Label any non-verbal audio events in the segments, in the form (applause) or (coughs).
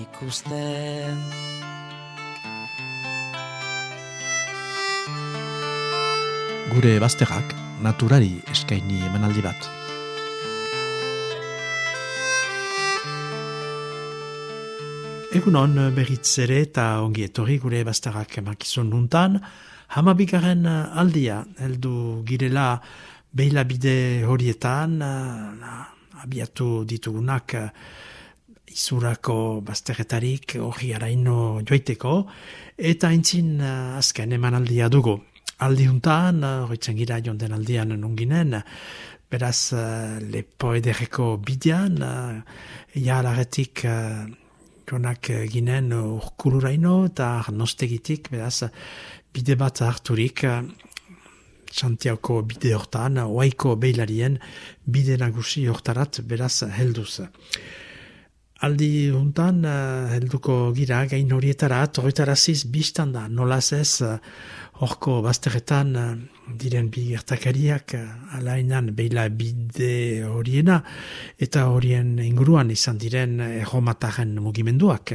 ikusten. Gure bazterrak naturari eskaini emanaldi bat. Egunon berriz ere eta ongi etorri gure bazterrak emakizun nuntan, hamabigaren aldia heldu girela behila bide horietan, abiatu ditugunak izurako bazterretarik hori araino joiteko, eta entzin azken emanaldia dugu. Aldiuntan, horitzen gira jonden aldian nunginen, beraz lepo ederreko bidean, jalaretik jonak ginen urkuluraino eta nostegitik, beraz bide bat harturik, Santiago bide hortan, oaiko behilarien bide nagusi hortarat beraz helduz. Aldi hontan helduko gira gain horietarat, horretaraziz biztan da, nolaz ez horko bazterretan diren bi gertakariak alainan beila bide horiena eta horien inguruan izan diren erromataren mugimenduak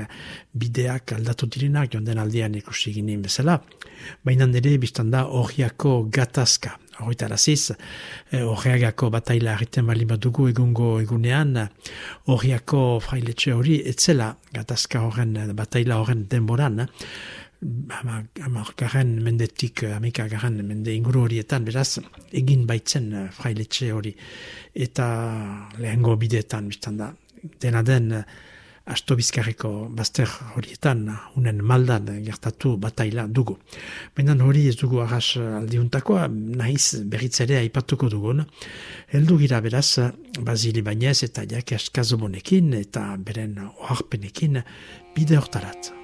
bideak aldatu direnak jonden aldean ikusi ginen bezala. Baina nire biztan da horiako gatazka. Horritaraziz, horreagako bataila egiten bali dugu egungo egunean, horiako frailetxe hori etzela gatazka horren, bataila horren denboran, amarkaren mendetik, amekagaren mende inguru horietan, beraz, egin baitzen frailetxe hori. Eta lehengo bideetan, biztan da, dena den, asto bizkarriko bazter horietan, unen maldan gertatu bataila dugu. Baina hori ez dugu arras aldiuntakoa, nahiz berritzere aipatuko dugun. Heldu gira beraz, Bazili Bainez eta Jake Askazobonekin eta beren oharpenekin bide hortarat.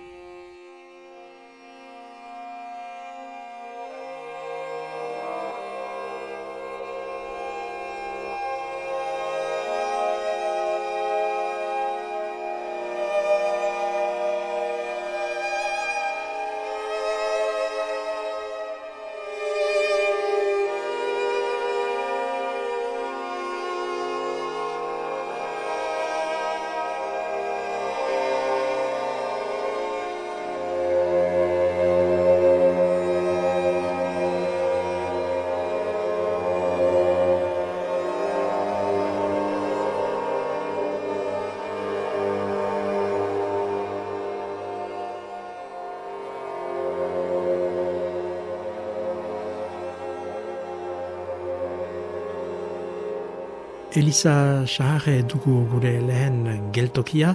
Elisa Saharre dugu gure lehen geltokia.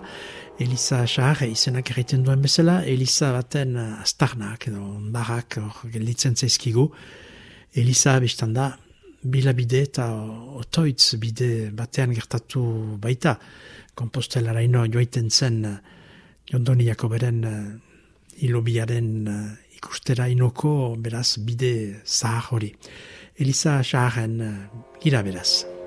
Elisa Saharre izenak egiten duen bezala. Elisa baten astarnak edo ondarrak gelditzen zaizkigu. Elisa biztan da, bila bide eta otoitz bide batean gertatu baita. Kompostelaraino joaiten zen jondoniako beren hilobiaren ikustera inoko beraz bide zahar hori. Elisa Saharren gira beraz.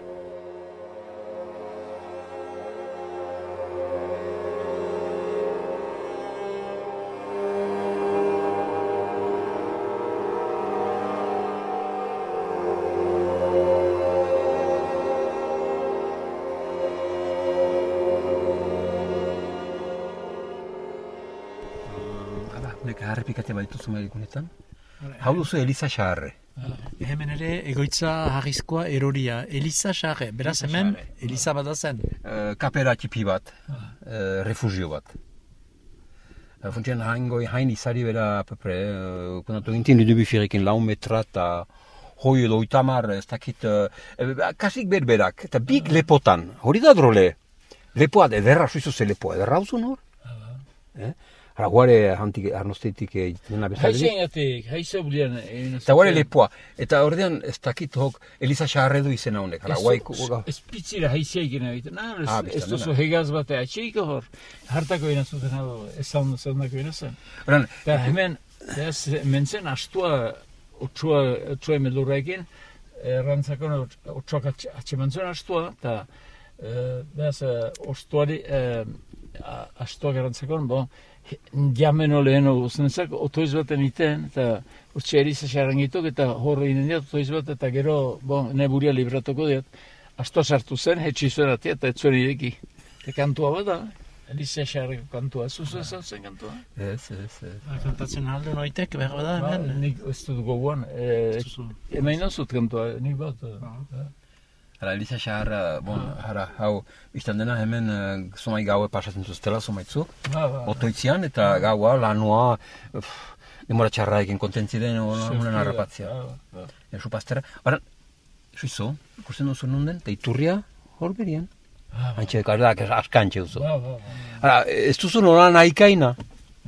Errepikatzen badituzu medikunetan. Hau duzu Eliza Xarre. hemen ere egoitza harrizkoa eroria. Eliza Xarre, beraz hemen Eliza bat zen. Uh, kapera txipi bat, uh, refugio bat. Uh, Funtien haingoi hain izari bera pepre, uh, konatu gintin dudu bifirekin lau metra eta hoi edo itamar, ez dakit, uh, kasik berberak, eta big lepotan, hori da drole. Lepoa ederra, suizu ze lepoa ederra hau hor? Eh? Hala, guare hantik, arnoztetik dena bestalderik. Haizeinatik, haize bulian egin Eta guare lepoa. Eta ordean, ez dakit hok, Eliza Xarredu izena honek. Hala, guai, Ez pitzira haizea egin egiten, Ah, ez, duzu hegaz bate atxeiko hor. Hartako egin zuten hau, ez zaun zaundako egin zen. Ordean, Eta hemen, ez, hemen zen astua, otxua, otxua emelurrekin, errantzako otxoak atxeman astua, eta eh, behaz, eh, ostuari, eh, a- astuak errantzakon, bo, jameno leheno guztenzak, otoiz baten iten, eta urtsi eriza xarrangituk, eta horre inen diat, otoiz bat, eta gero, bo, ne buria libratuko diat, astua sartu zen, hetxi zuen atia, eta ez zuen ireki. Eta kantua bada, Eliza xarriko kantua, zuzu ez zen kantua? ez, ez, ez. Ba, Kantatzen aldo noitek, behar da Ba, hemen. nik ez dut gogoan, e, duzu. hemen kantua, nik bat. eh. Hala, Eliza Xarra, bon, hara, hau, biztan dena hemen uh, zomai gaue pasatzen zuztela, zomaitzu. Ba, ba. Otoitzian, eta gaua, lanua, uf, demora txarra egin kontentzi den, honen harrapatzea. Ba, ba. Esu pastera. Bara, suizo, ikusten duzu nunden, eta iturria hor berien. Ba, ba. Antxe, kardak, askantxe duzu. Ba, ba, ba. Hala, ez duzu nola nahikaina.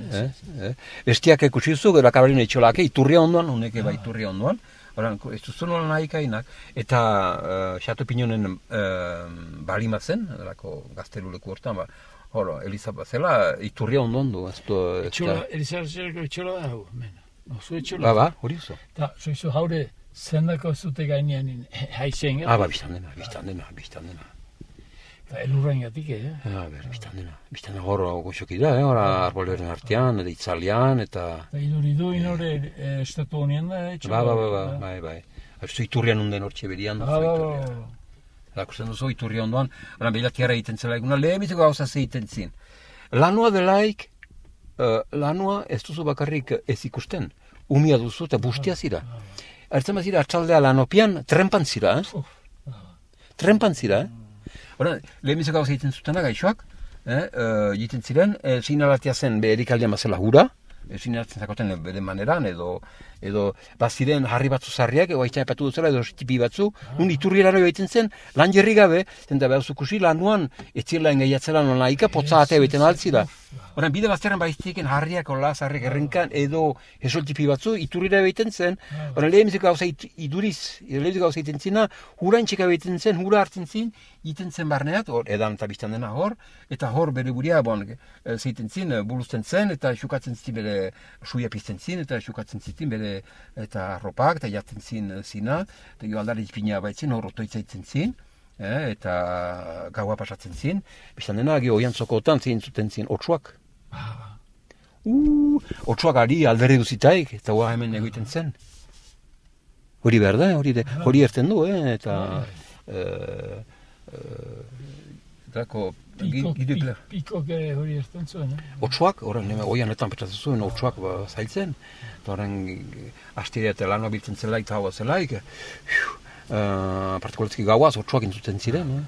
Eh? Eh? Bestiak ikusi duzu, gero akabarin etxolake, iturria ondoan, honeke bai iturria ondoan. Hala, ez duzu nola nahikainak. Eta uh, Xato Pinonen uh, balima zen, lako gazteluleku hortan, ba, hor, Elizabeth zela, iturria ondoan du. Ez du, Etxola, Elizartzerako etxola da hau, hemen. No, zu etxola. Ba, ba, hori duzu. Ta, soizu haure, zendako zute gainean in, (laughs) haizen, Ah, ba, biztan dena, biztan dena, biztan dena. Eta elurrain gatik, eh? Ja, ber, biztan dena. Biztan dena hor goxoki da, eh? hor arboleren artean, eta itzalian, eta... Eta iduri du inore e, estatu honien da, etxola. Ba, ba, ba, ba, bai, bai. Haizu iturrian unden hor txeberian Ba, duzu ba, iturria. ba. Erakusten duzu iturria ondoan, oran belatiara egiten zela eguna, lehenbitzeko gauza egiten zin. Lanua delaik, uh, lanua ez duzu bakarrik ez ikusten. Umia duzu eta bustia zira. Ertzen bazira, atxaldea lanopian, trenpan zira, eh? Uf, Trenpan zira, eh? Hora, lehenbitzeko gauza egiten zutena gaixoak, eh? uh, egiten ziren, eh, sinalatia zen beherikaldia mazela hura, eh, sinalatzen zakoten bere maneran, edo, edo baziren harri batzu zarriak, edo aitza epatu duzela, edo tipi batzu, nun iturri erano egiten zen, lan jerri gabe, zenta behar zukusi lanuan, etzirla engaiatzela nola ika, potza atea beten altzira. Horan, bide bazterren baiztiken harriak, ola, zarriak errenkan, edo esoltipi batzu, iturrira egiten zen, horan lehenbiziko gauza it- iduriz, lehenbiziko gauza egiten zina, hura intxika egiten zen, hura hartzen zin, egiten zen barneat, hor, edan eta biztan dena hor, eta hor bere buria, bon, eh, zeiten zin, eh, buluzten zen, eta xukatzen zitin bere suia pizten zin, eta xukatzen zitin bere, eta ropak, eta jatzen zin eh, zina, eta jo aldari pina baitzen, hor otoitzaitzen zin, eh, eta gaua pasatzen zin, biztan dena, gio oian zokotan zin zuten zin, otsuak. Uh, otsuak ari aldere duzitaik, eta hua hemen egiten zen. Hori behar da, hori, de, hori erten du, eh? eta... Eh, eh, Dako, Pi- pikok ere hori erten zuen, eh? Otsuak, orain, oianetan petzatzen zuen, otsuak ba, zailtzen, eta orain, astirea eta lanoa biltzen zelaik, eta hau zelaik, uh, partikuletzki gauaz, otsuak intzuten ziren, eh?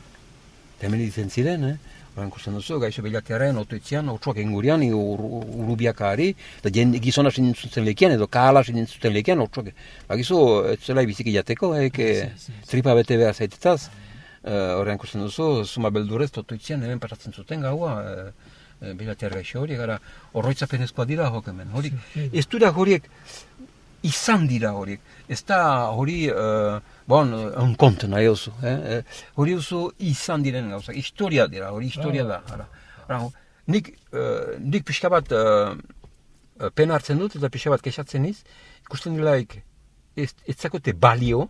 Eta hemen ditzen ziren, eh? Orain kusten duzu, gaixo bilatearen, otoitzian, otsuak ingurian, ur, urubiak ari, eta jen, gizona sinintzuten lekian, edo kahala sinintzuten lekian, otsuak, bagizu, ez zela biziki jateko, eh, que tripa bete behar zaitetaz, uh, orain kusten duzu, zuma beldurez, otoitzian, hemen pasatzen zuten gaua, uh, bilatear gaixo hori, gara, horroitzapenezkoa dira hok hemen, hori, ez dira horiek, izan dira horiek. Ez da hori, uh, bon, un konten nahi oso, eh? eh, hori oso izan diren gauza, historia dira, hori historia da. Ara. Ara, nik, uh, nik pixka bat uh, uh, pena hartzen dut eta pixka bat kexatzen niz, ikusten dilaik ez, ez zakote balio,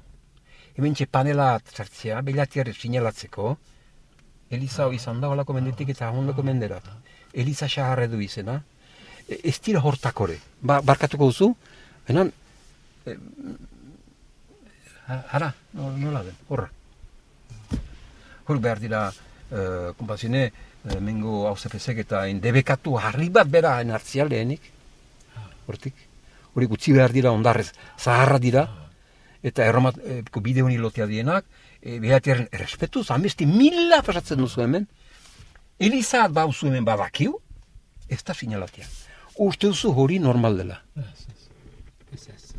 hemen panela sartzea, belatiare sinalatzeko, Eliza hori izan da, holako mendetik eta hondako menderat. Eliza xaharre du izena. E, ez dira hortakore. Ba, barkatuko duzu, benan, e, hara, no, nola den, horra. Hor behar dira, e, kompazine, e, mengo hau eta indebekatu harri bat bera enartzia lehenik. Hortik. Hori gutxi behar dira ondarrez, zaharra dira. Eta erromat, e, bide honi lotea dienak, e, behatiaren errespetuz, amesti mila pasatzen duzu hemen. Elizat bauzu hemen badakiu, ez da sinalatia. Uste duzu hori normal dela. Ez, ez. Ez, ez.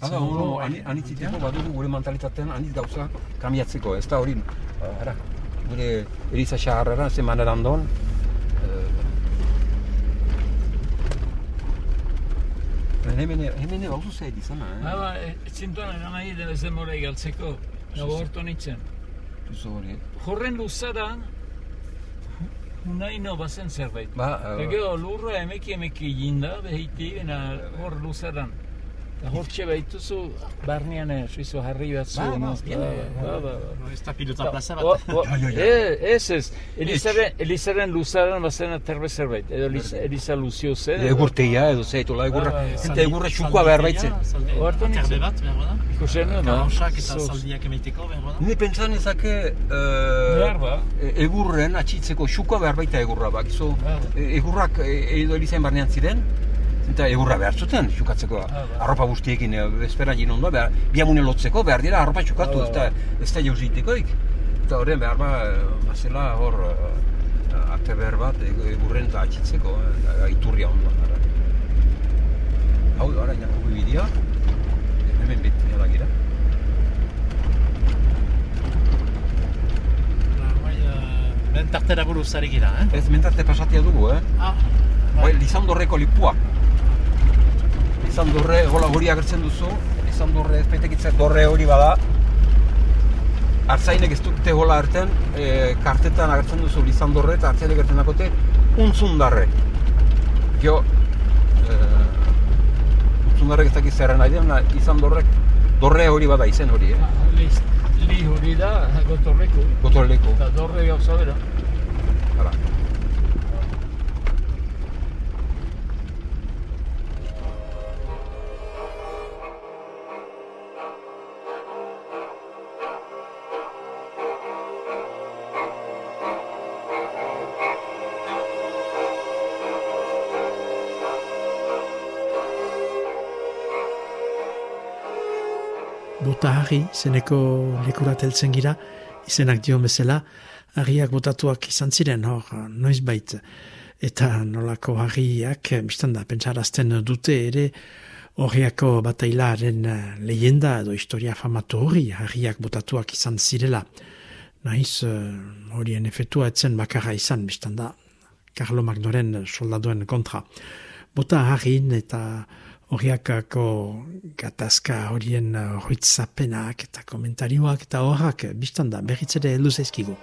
Hala, dugu. ono, ani, anitziteko badugu gure mentalitatean anitz gauza kamiatzeko, ez da hori, ara, gure eriza xaharrara, ze manera andon. Eh, hemen, hemen hau zuzait izan, eh? Hala, etzintuan egan nahi dela ez demora igaltzeko. Nago hortu nintzen. Zuzo hori. Horren luzaran, Unaino bazen zerbait. Ba, Eta eh, gero lurra emeki emeki jinda, behiti, hor luzaran. Hortxe behituzu, barnean eh, suizo harri batzu. Ba, ba, no? Ba, eh, ba, ba, ba. Ez da pilota plaza bat. o- Ja, ja, ja. Eh, ez ez, Elizaren, Elizaren luzaran bazen aterbe zerbait, edo Eliza, Eliza Luzio ze. edo egurteia edo zeitola egurra, Ba, ba, eta egurra txukua behar baitzen. Aterbe bat, behar da? Ikusen nuen, Karosak eta zaldiak emaiteko, behar da? Ni pentsan ezake Behar ba. egurren atxitzeko xukua behar baita egurra bakizu. Ba. E- Egurrak e, edo elizain barnean ziren, eta egurra behar zuten xukatzeko. ba. Arropa guztiekin e, bezpera jin ondo, behar, biamune lotzeko behar dira arropa xukatu, Ba, ez ba, da, ez da jauzitekoik. Eta horren behar ba, e, bazela hor e, arte behar bat egurren eta atxitzeko, e, iturria ondo. ara. Hau da, orain Jakobo bidea, hemen beti nela gira. Bai, eh, ben tartera buruz ari gira, eh? Ez mentarte pasatia dugu, eh? Ah, Bai, Lizandorreko lipua. Lizandorre, gola hori agertzen duzu. Lizandorre ez baitekitze dorre hori bada. Artzainek ez dute gola hartzen, e, kartetan agertzen duzu Lizandorre eta artzainek agertzen dakote untzundarre. Jo, e, untzundarrek ez dakit zerren nahi den, na, Lizandorrek dorre hori bada izen hori, eh? Li hori da, gotorreko. Gotorleko. Eta dorre gauza bera. Harri, zeneko lekurat heltzen gira, izenak dio bezala, harriak botatuak izan ziren, hor, noiz bait. Eta nolako harriak, biztan da, pentsarazten dute ere, horriako batailaren eh, leyenda edo historia famatu hori, harriak botatuak izan zirela. Naiz, eh, horien efetua etzen bakarra izan, biztan da, Carlo Magnoren soldaduen kontra. Bota harrin eta horiakako gatazka horien horitzapenak eta komentarioak eta horrak biztan da berriz ere heldu zaizkigu.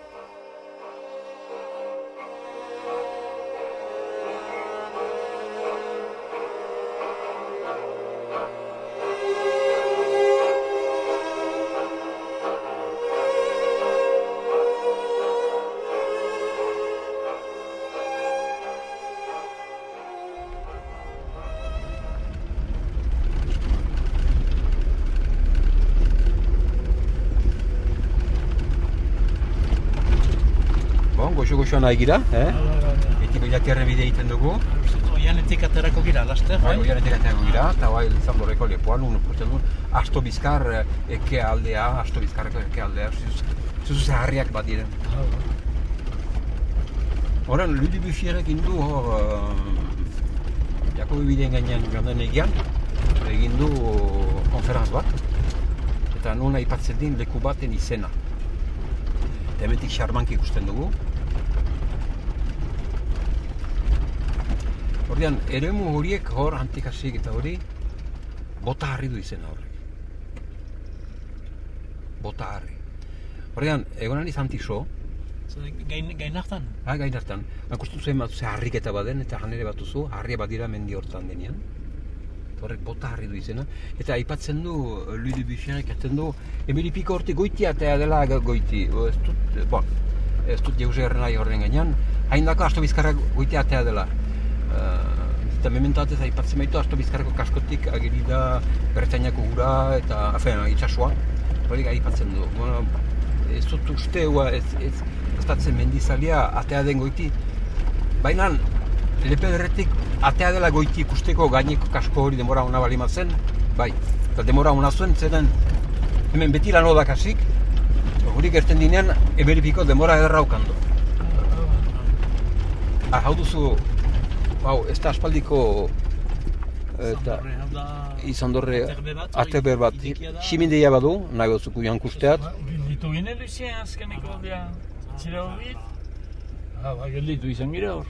Goxo-goxoa nahi gira, eh? Etiko jakerren bide egiten dugu. Oianetik aterako gira, laster, Bai, goianetik ateako gira, eta bai Lizandorreko lepoan, unu ikusten duen, asto bizkar eh, eke aldea, asto bizkarreko eke aldea, zuzu zaharriak bat diren. Horren, Ludi Bufierek indu hor, uh, Jakobi bideen gainean joan den egian, egin du konferanz bat, eta nuna aipatzen din leku baten izena. Eta hementik xarmanki ikusten dugu. Ordean, eremu horiek hor, antikasik eta hori, bota harri du izena horrek. Bota harri. Ordean, egonan izan tiso, Gain, gain hartan? ha, gain hartan, akustu zen bat ze harriketa baden, eta janere bat duzu, harria bat dira mendi hortan denean. Eta horrek bota harri du izena. Eta aipatzen du, eh, Ludi Bixerek atzen du, emeripiko horti goiti atea dela go- goiti. Ez dut, eh, bon, ez dut jauze horren gainean, hain dako asto bizkarrak goiti atea dela. Eta mementatez aipatzen baitu asto bizkarreko kaskotik ageri da Bretainako gura eta, afen, itxasua. Hori aipatzen du. Bueno, ez dut uste, ua, ez, ez, batzen mendizalia atea den goiti. Baina, lepe derretik atea dela goiti ikusteko gaineko kasko hori demora ona bali zen, bai. Eta demora ona zuen, zeren hemen beti lan odak hasik, hori gertzen dinean, eberipiko demora ederra ukando. Ah, hau duzu, hau, ez da aspaldiko eta da... izan dorre Aterbe bat, bat, simindeia badu, nahi batzuku jankusteat, Bilditu gine Lucien azkeneko aldea. Zira hobit? Ah, ba, gelditu izan gira hor.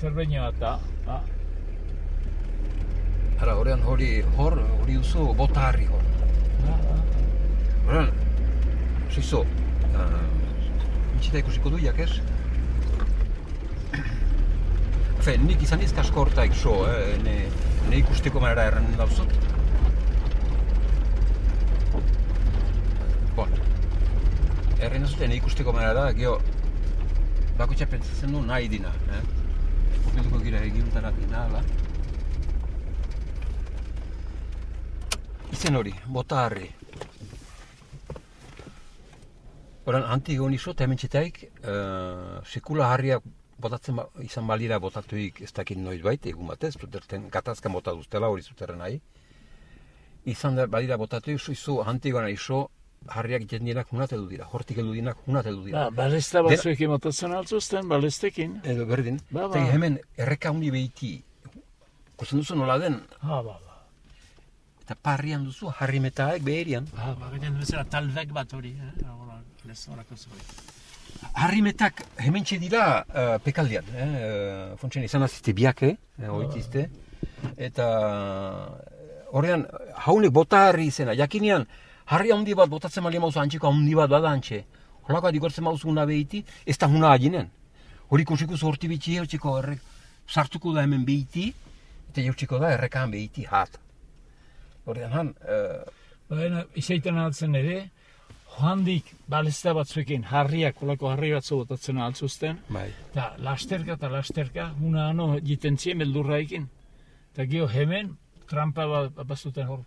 Terbeina bat da. Ba, Hala, horrean hori, hor, hori duzu bota harri hor. ba, ba. Horrean, zizo, uh, itxita ikusiko du, jakez? Fe, nik izan izk asko hortaik so, eh, ne, ne ikusteko manera erren dauzut. Bon, erren dauzut, ne ikusteko manera da, geho, bakotxa pentsatzen du nahi dina, eh? Urbilduko gira egiruntara dina, ala. Izen hori, bota harri. Horan, anti egon iso, eta hemen txetaik, uh, sekula harriak botatzen ba, izan balira botatuik ez dakit noiz bait, egun batez, zuterten gatazkan bota duztela hori zuterren nahi. Izan da balira botatuik, zu izu anti egon iso, harriak jendienak hunat edu dira, hortik edu dinak hunat edu dira. Ba, balesta batzuek emotatzen altzuzten, balestekin. Edo berdin, Ba, ba. Hemen erreka hundi behiti, ikusten duzu nola den, Ha, ba, ba. eta parrian duzu, harrimetaek beherian. Ba, ba. Ba, bat hori, eh? Hola, lez, horako zegoen. Harrimetak hemen dira uh, pekaldian, eh? Uh, Fontxen izan azizte biak, eh? Oitizte. Eta eh, horrean, haunek bota harri izena, jakinean, harri handi bat botatzen mali mauzu antxeko handi bat bada antxe. Horako adigortzen mauzu una behiti, ez da huna aginen. Hori ikusiko zu horti bitxi, hortziko errek, sartuko da hemen behiti, eta jortziko da errekaan behiti hat. Horrean han, uh, Baina, izaiten altzen ere, joandik balesta batzuekin harriak, kolako harri batzu botatzen altzuzten, bai. eta lasterka eta lasterka, una ano jiten zien beldurraikin. Eta gio hemen, trampa bat bazuten hor,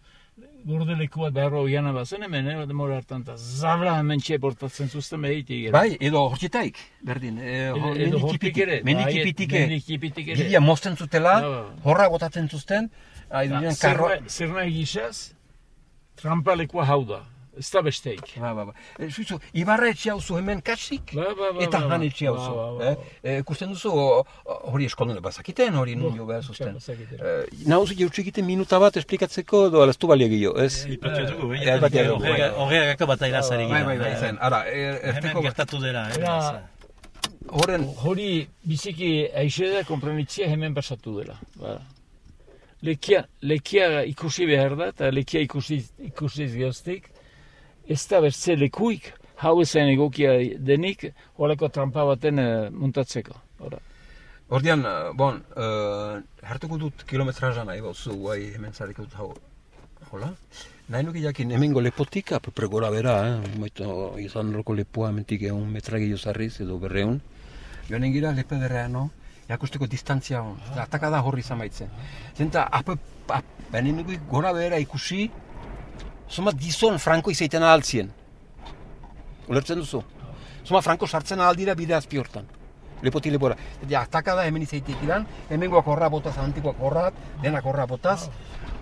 gurdeleku bat behar oiana bazen hemen, eh, demora hartan, eta zabla hemen txe bortatzen zuzten behiti. Bai, edo hortzetaik, berdin. E, Edo- edo hortik ere, bai, Mendikipitik, mendikipitik ere. Gilia mozten zutela, Ba, ba. horra botatzen zuzten, aidunean karro... Zer nahi gizaz, trampa lekua hau da, ez da besteik. Ba, ba, ba. E, zuizu, Ibarra etxe hauzu hemen kasik, Ba, ba, ba, eta ba, ba. han etxe hauzu. Ba, ba, ba. Eh? E, duzu, hori eskondun bazakiten, hori nun jo behar zuzten. E, Nauzu jautxikiten minuta bat esplikatzeko, edo alaztu balia gehiago, ez? Ipatu dugu, Eh, bat dugu, bai. Horregako bat airazari Bai, bai, bai, zen. Ara, Hemen erteko, gertatu dela, eh? Horren, Hori biziki aixe da konprenitzia hemen pasatu dela. Ba. Lekia, lekia ikusi behar da, eta lekia ikusi, ikusiz geoztik, ez da bertze lekuik, hau ezen egokia denik, horako trampa baten eh, muntatzeko. Hora. Ordian, eh, bon, uh, hartuko dut kilometraja nahi bauzu, guai hemen zareko dut hau. Hola? Nahi nuke jakin, hemengo lepotik, apepre gora bera, eh? Maito, izan loko lepoa hementik egun metra gehiago zarriz edo berreun. Joanen gira lepe berreano, jakusteko distantzia hon, eta ataka da horri izan baitzen. Zenta, ape, ap, benin nuke gora bera ikusi, Zoma gizon Franco izaiten ahaltzien. Ulertzen duzu? Zoma Franco sartzen ahaldira bide azpi hortan. Lepoti lepora. Ja, ataka da hemen izaitek idan, hemengoak horra botaz, antikoak horrat, denak horra botaz.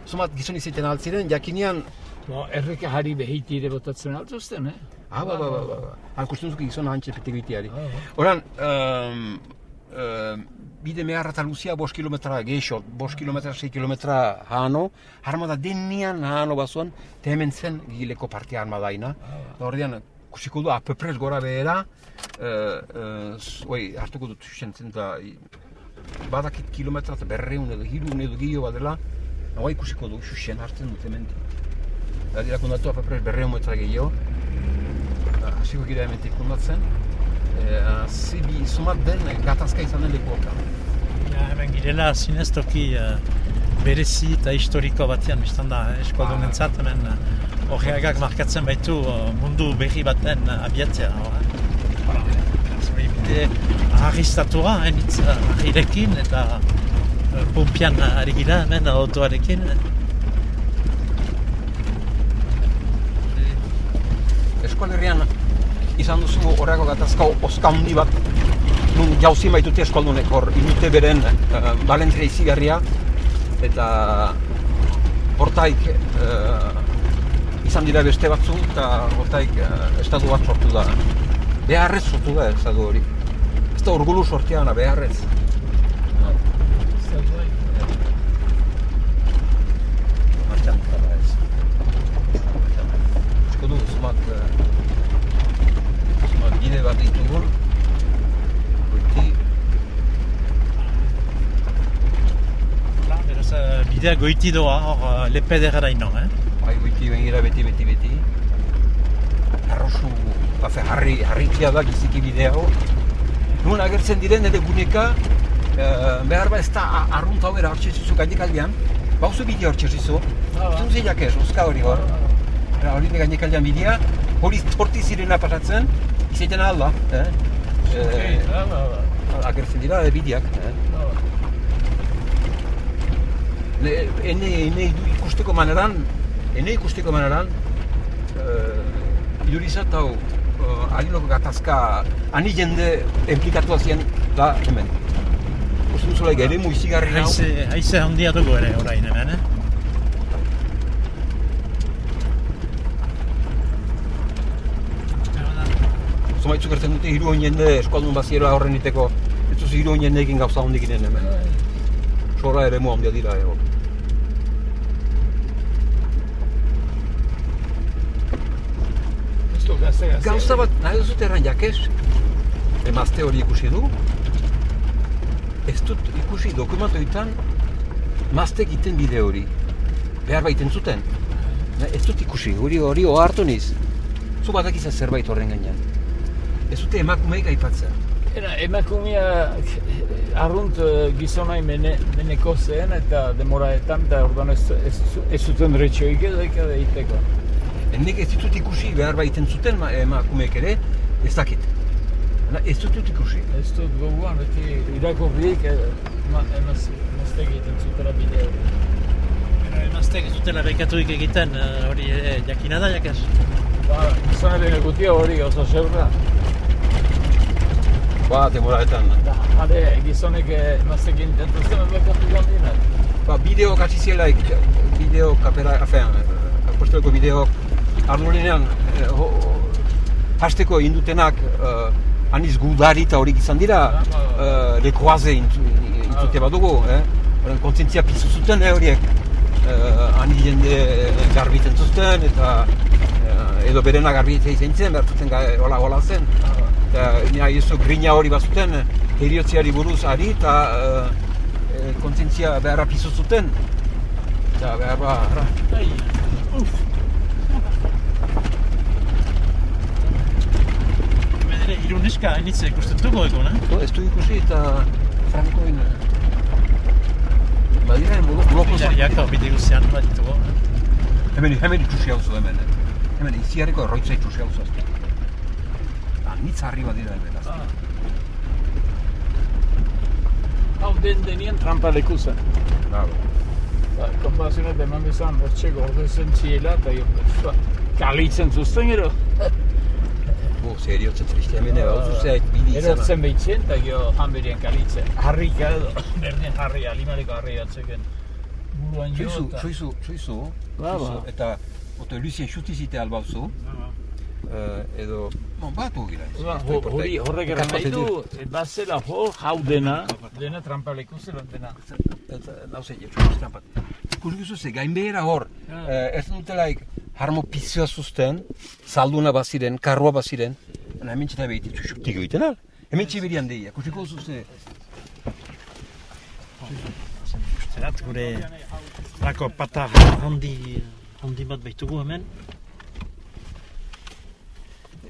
Zoma gizon izaiten ahaltziren, jakinean, Ba, erreka hari behiti botatzen altuzten, eh? ah, ba, ba, ba, ba, ba. Han kusten duzu gizon hantxe petik bitiari. Ah, ba. Horan, um, um, bide meharra eta luzia bost kilometra gehiago, bost kilometra, sei kilometra hano, harma da denian hano bazuan, eta hemen zen gileko partia harma daina. Da ordean, kusiko du, apeprez gora behera, uh, uh, oi, hartuko dut zuzentzen da, badakit kilometra eta berreun edo hirun edo gehiago badela, hau ikusiko du, xuxen hartzen dut hemen. Da dira kondatu apeprez berreun metra gehiago, hasiko gira hementik kondatzen, e, zibi sumat den gatazka izan den leku hortan. Ja, hemen girela zinez toki eh, berezi eta historiko batean biztan da, eh? eskualdun entzat hemen horreagak markatzen baitu mundu berri baten abiatzea. eh? Zori bide uh, ahirekin eta pompian uh, ari gira hemen autoarekin. Eskualderrian izan duzu horreko gatazka oska handi bat, nun jauzi baitute eskualdunek hor, inute beren uh, balentria izigarria, eta hortaik eh, izan dira beste batzu, eta hortaik uh, estatu bat sortu da. Beharrez sortu da estatu hori. Ez da orgulu sortia gana, beharrez. Martxan, eta ez. Ikusko du, zumak... eh, ditugun, goiti, Beraz, eh, bidea goiti doa, hor eh, lepe derraino, eh? bai goiti bengira beti, beti, beti. Arrosu, bafe, harri, harritia da giziki bidea hor. Nun agertzen diren ere guneka, eh, behar ba ez da arrunt hau era hortxe zizu gainek aldean, bauzu bidea hortxe zizu, Ah, ba. zunzeiak ez, uzka hori hor. Hori gainek aldean bidea, hori torti zirena pasatzen, izaiten alda, eh? Eh, Ah, agertzen dira ere bideak, eh? Ah, ba. Ne, ene, ikusteko maneran, ene ikusteko maneran, uh, idurizat hau, uh, harinoko gatazka, ani jende implikatua zian da hemen. Uste duzula ere muizigarri hau, Haize, haize ere orain hemen, eh? Zumaitzuk ertzen dute hiru hon jende eskualdun baziera horren iteko, ez duzu hiru hon jendeekin gauza hondik inen hemen. Sora ere mu handia dira, ego. Gazte. Gauza bat, nahi duzut erran jakez, emazte hori ikusi du, ez dut ikusi dokumentoetan mazte egiten bide hori. Behar baiten zuten. Ez dut ikusi, hori hori ohartu niz. Zu badakiza zerbait horren gainean. Ez dute emakumeik aipatzen. Era, emakumea eh, arrunt eh, gizonai mene, meneko zen eta demoraetan eta orduan ez, ez, ez zuten retxoik edo ikade egiteko. Hendek ez ditut ikusi behar baiten zuten ma- emakumeek ere, ez dakit. Ez dut ikusi. Ez dut goguan, beti irakurriek eh, ma, emaz, emazte egiten zutela bide hori. Pero emaztek ez dutela bekaturik egiten, eh, hori ere jakina da jakez. Ba, gizonaren egutia hori oso zeurra. Ba, demoraetan. Eta, jade, gizonek eh, emaztekin jantuzten bekatu gandinak. Ba, bideo hasi ziela, bideo kapera, afean, apostoleko bideo arnolenean, eh, hasteko indutenak, uh, aniz gudari eta horik izan dira, uh, lekoaze intu, intute badugu, eh? Kontzientzia piztu zuten, eh, horiek. Uh, ani jende eh, garbiten zuten, eta eh, edo berena garbitzea izan zen, bertutzen hola, hola zen. Eta nina izo grina hori bazuten, heriotziari buruz ari, eta eh, kontzientzia beharra piztu zuten. Eta behar ba, Ai, uf. Hemen ere, hiru neska hainitze ikusten dugu egun, eh? ez du ikusi eta Frankoin badira bloko bloko Bidariako bide guztian baditugu. Hemen, hemen ikusi hau zu hemen. Hemen iziarriko erroitza ikusi hau zu. Anitz harri badira hemen. azte. Hau den denien trampa leku zen. Claro. Ba, konpazionet eman bezan hortxeko ordu zen txiela eta jo, ba, kalitzen zuzten gero. Bo, seriotze triste hemen hau zu zait bidi izan. Erotzen behitzen eta gero hanberien kalitzen. Harrika edo, berdin (laughs) harri, alimareko harri atzeken. Buruan jo eta... Ba, soizu, ba. eta oto Lucien xutizite albauzu, eh, edo, bon, batu gira. ez, Ba, ez hori horrek eran nahi du, bazela hor hau dena, dena trampa zela dena. Nau jetxu estampat. Ikusi guzu ze, gainbehera hor, Ja. eh, ez dutelaik harmo pizioa zuzten, zalduna baziren, karroa baziren, Baina hemen txeta behiti, txutik egiten al. Hemen txiberian deia, kusiko zuze. Zerat, gure lako patar handi, handi bat behitugu hemen.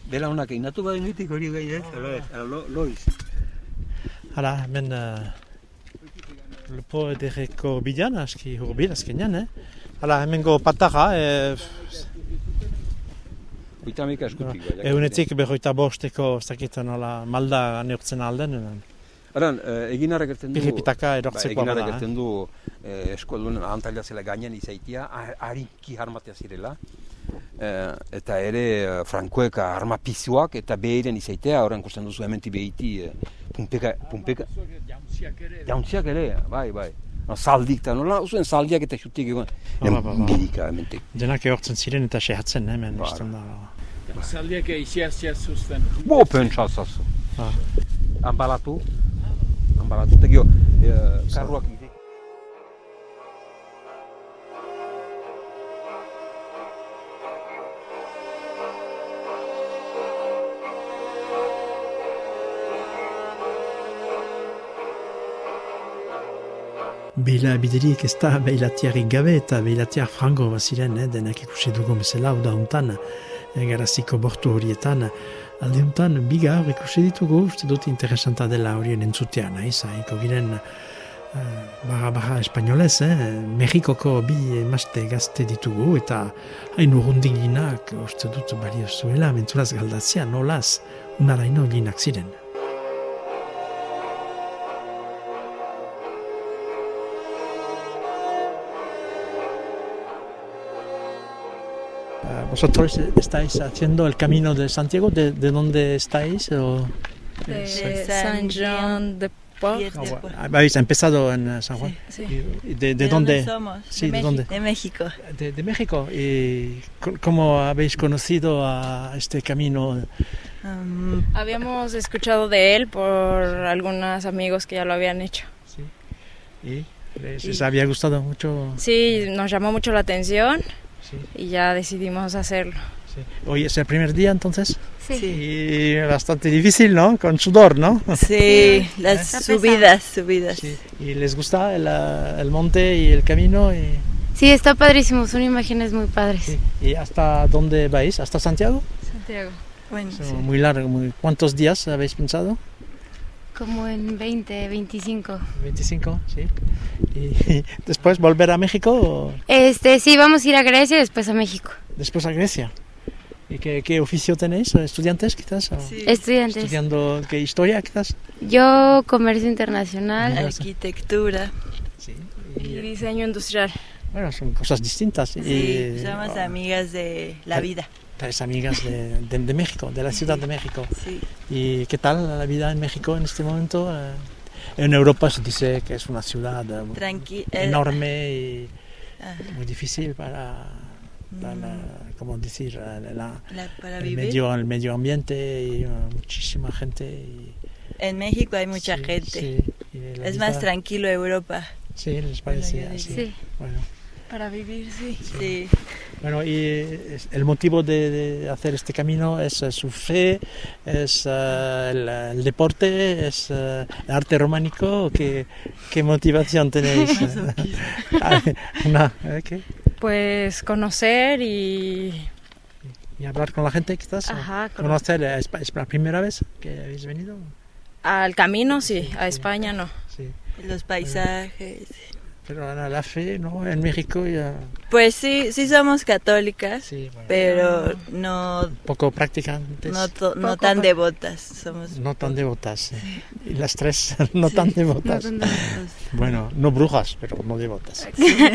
Bela honak einatu baden gitik hori gai ez? Hala ez, hala lo, loiz. Hala, hemen uh, lepo ederreko bidean, aski hurbil, azkenean, eh? Hala, hemengo patara, eh, Oitamika eskutik bai. egunetik berroita bosteko, ez dakit nola, malda neurtzen alden, Aran, eh, egin gertzen du... Pirripitaka erortzeko ba, egin eh? gertzen du eh, eskoldun abantaila zela gainean izaitia, a- hariki harmatea zirela. Eh, eta ere eh, frankoek arma pizuak eta behiren izaitea, horren kusten duzu hemen behiti eh, pumpeka, pumpeka, Jauntziak ere. bai, bai. No, zaldik, eta nola, zuen zaldiak eta xutik egon. Ba, ba, ba, ba. Denak ehortzen ziren eta sehatzen hemen, Bara. biztan da. Zaldiak eiziazia zuzten. Bo, pentsazazu. Ah. Ambalatu. Ambalatu. Eta gio, eh, karruak Beila biderik ez da beilatiarik gabe eta beilatiak frango baziren, eh, denak ikusi dugu mesela uda hontan, eh, garaziko bortu horietan, alde hontan biga hor ikusi ditugu, uste dut interesanta dela horien entzutean, nahi, zaiko giren uh, barra barra espainolez, eh, Mexikoko bi emazte gazte ditugu eta hain urrundik ginak, uste dut balio zuela, menturaz galdatzea, nolaz, unaraino ginak ziren. ¿Vosotros estáis haciendo el camino de Santiago? ¿De, de dónde estáis? O... de Sí. San Jean de Port. Y de- Ah, Habéis empezado en eh, San Juan. Sí. ¿Y ¿De, de dónde? somos? Sí, de, ¿de dónde? De México. De, de México. ¿Y cómo habéis conocido a este camino? Um, Habíamos escuchado de él por algunos amigos que ya lo habían hecho. ¿Y les, les había gustado mucho? Sí, nos llamó mucho la atención Sí, y ya decidimos hacerlo. sí. Hoy es el primer día entonces. sí. Y bastante difícil, ¿no? Con sudor, ¿no? Sí, las Está subidas, subidas. Sí. ¿Y les gusta el, eh, el monte y el camino? Y, Sí, está padrísimo, son imágenes muy padres. sí. ¿Y hasta dónde vais? ¿Hasta Santiago? Santiago. Bueno, sí. Muy largo. Muy... ¿Cuántos días habéis pensado? Como en 20, 25. 25, sí. ¿Y (laughs) después volver a México o Este, sí, vamos a ir a Grecia y después a México. después a Grecia? ¿Y qué, qué oficio tenéis? ¿Estudiantes quizás? ¿O Sí. Estudiantes. ¿Estudiando qué historia quizás? Yo, comercio internacional. Arquitectura. Sí. Y Y, diseño industrial. bueno, son cosas distintas. Sí, y, somos oh, amigas de la vida. Tres amigas de, de- de México, de la ciudad de México. Sí. ¿Y qué tal la vida en México en este momento? Eh, En Europa se dice que es una ciudad eh, Tranqui enorme y Ah, muy difícil para, para la- ¿cómo decir? La- la- la- para el, vivir. medio, el medio ambiente y uh, muchísima gente. y- En México hay mucha sí, gente. sí, y Es vida- más tranquilo Europa. Sí, les parece así. Sí. Bueno, Para vivir, sí. Sí. Bueno, y el motivo de, de hacer este camino es eh, su fe, es eh, el, el deporte, es eh, el arte románico. ¿Qué, qué motivación (laughs) tenéis? Ah. Pues conocer y... ¿Y hablar con la gente quizás? Ajá, con- ¿Conocer? ¿Es, es la primera vez que habéis venido? Al camino, sí. A España, no. Sí. Los paisajes. Pero la, la fe, ¿no? En México ya... Pues sí, sí somos católicas, Sí, bueno, pero no, poco practicantes. no, to- no Poco, tan poco. devotas. Somos No tan devotas. sí. Y las tres (laughs) no tan devotas. No, no, no. Bueno, no brujas, pero no devotas.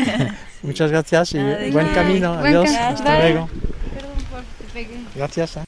(laughs) Muchas gracias y Nada buen camino. Buen Adiós. Hasta Bye. luego. Perdón por te pegué. Gracias. ¿eh?